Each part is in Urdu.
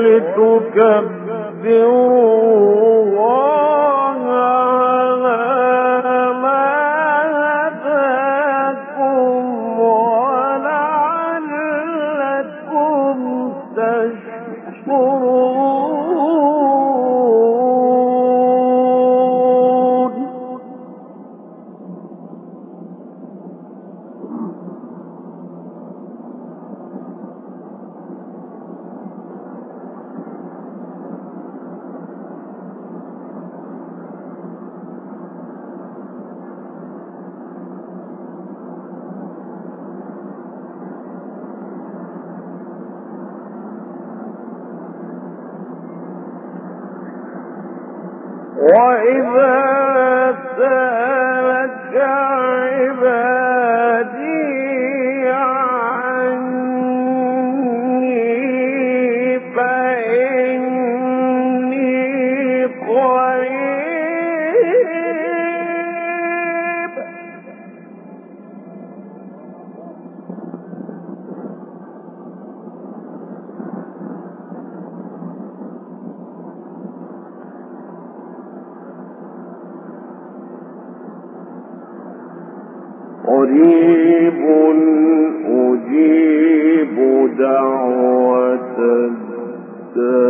ولتكبروا وإذا دعوة الدار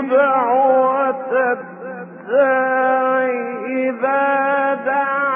دعوة الداعي إذا دعي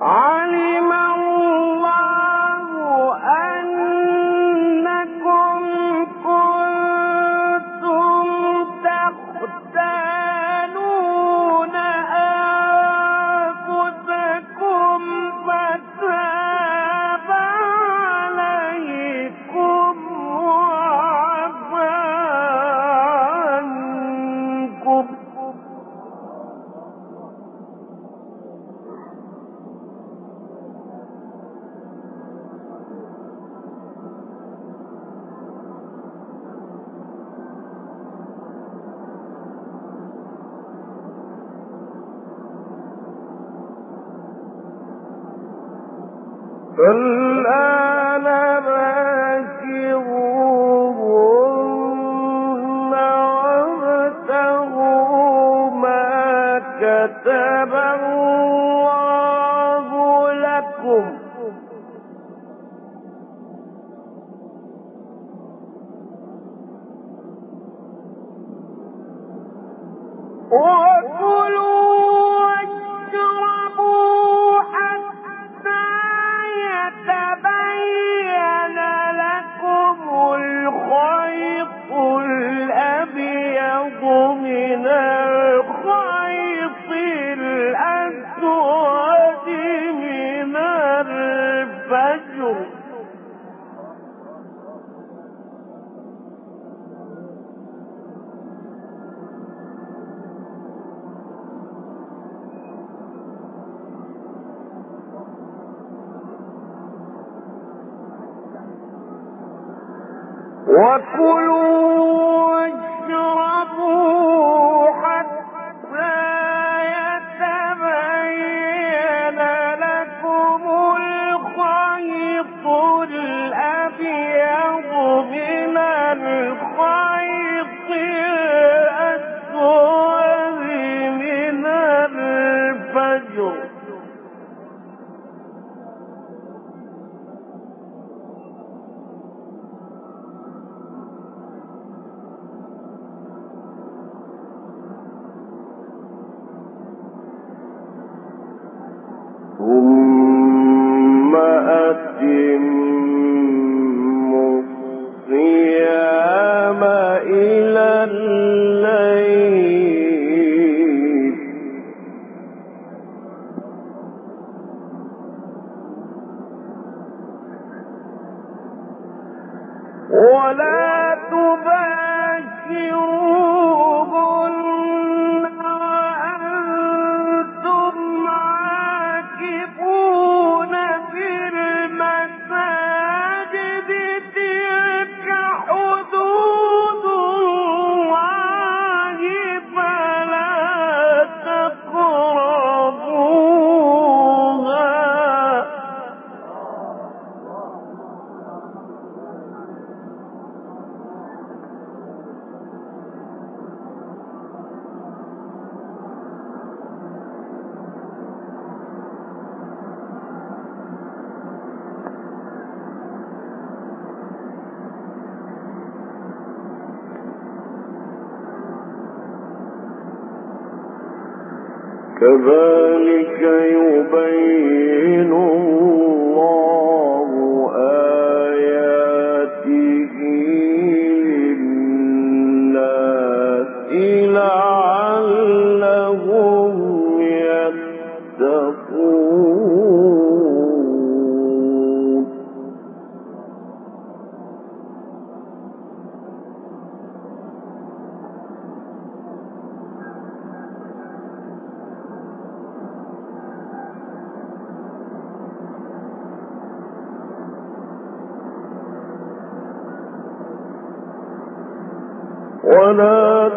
علی وَكُلُوا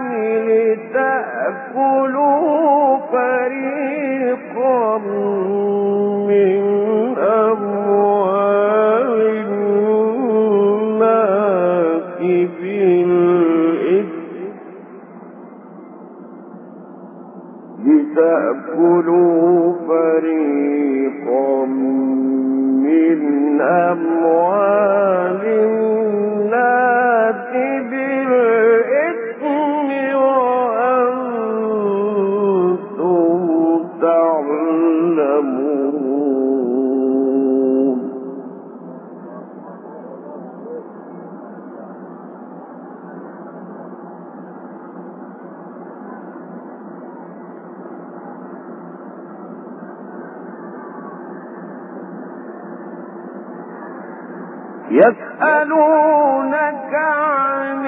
الحكام لتأكلوا يسألونك عن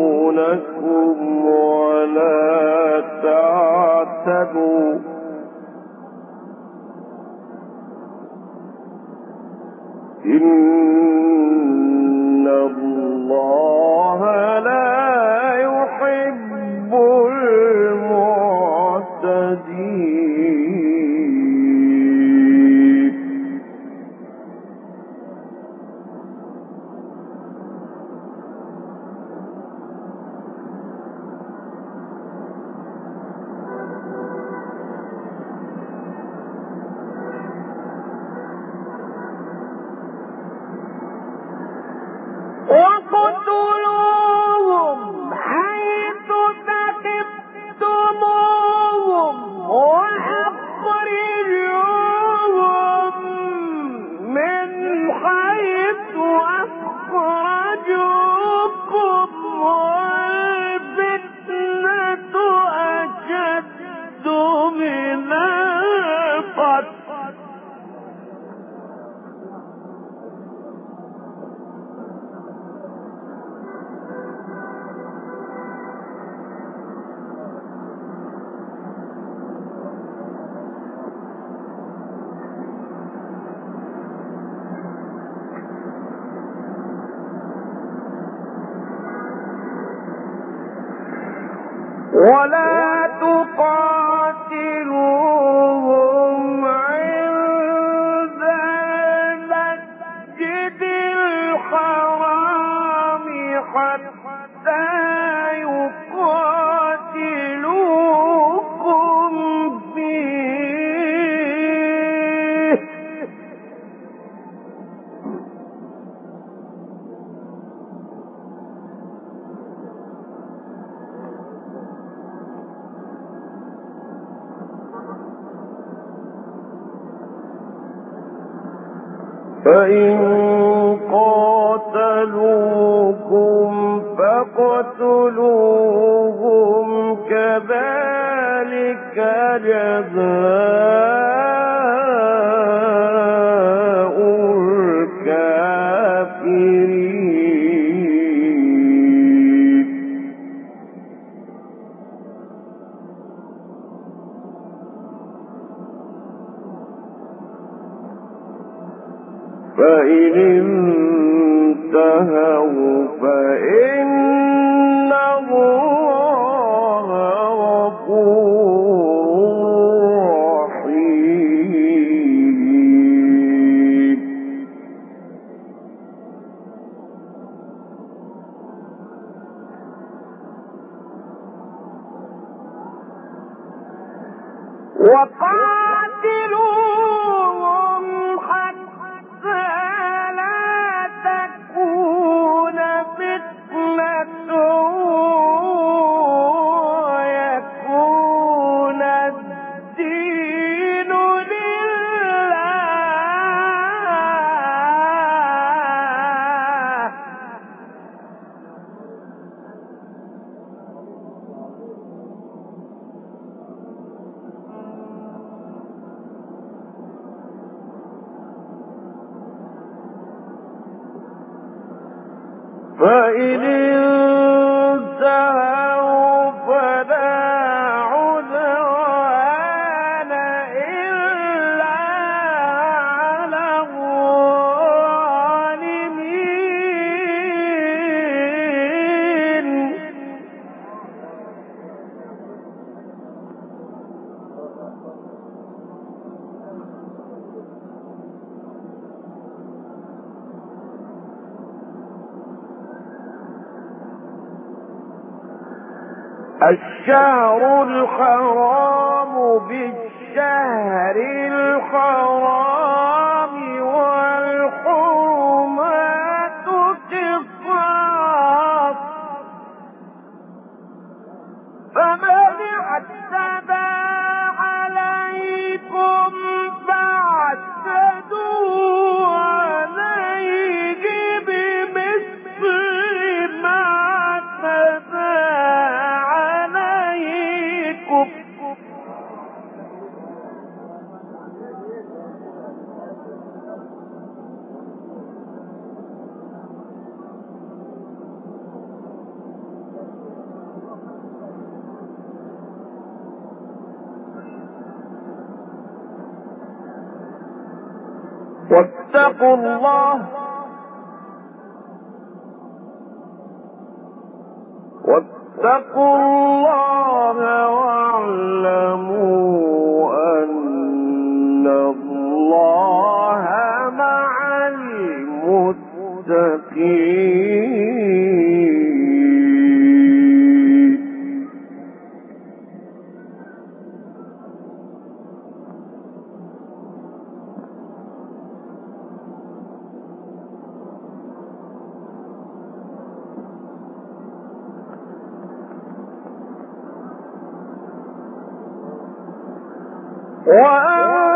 يقاتلونكم ولا تعتدوا إن الشهر الحرام بالشهر الحرام. واتقوا الله. واتقوا الله وأنفقوا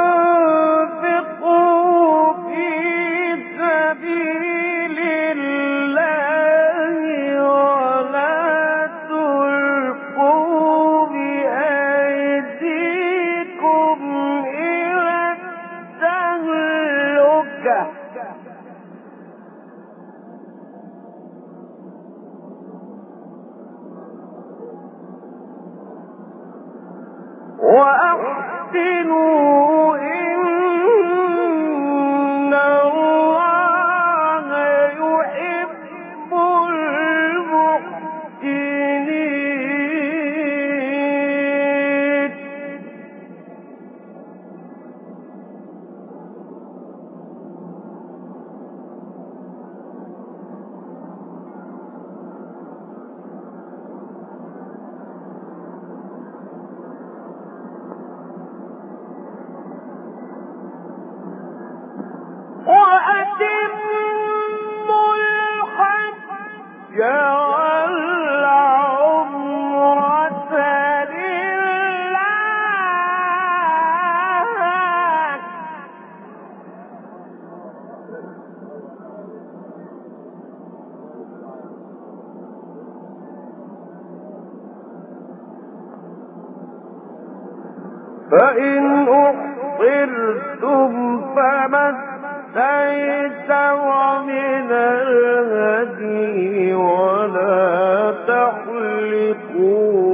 فإن أحصرتم فما الهدي ولا تحلقون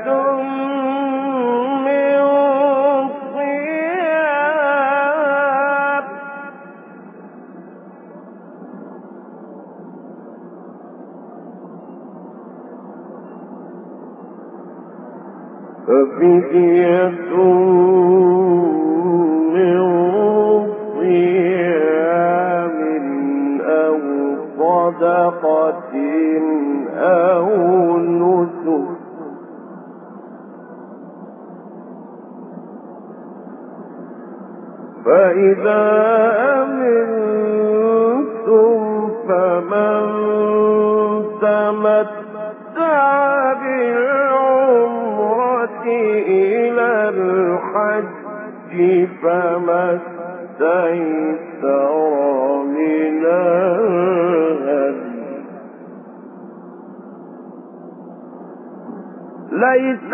تمتع بالعمرة إلى الحج فما استيسر من الهدي ليس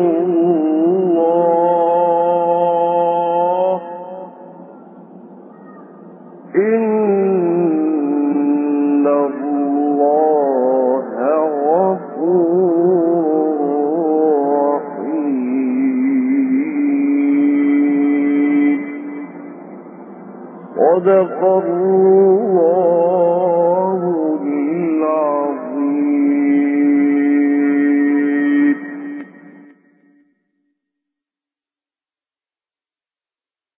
کو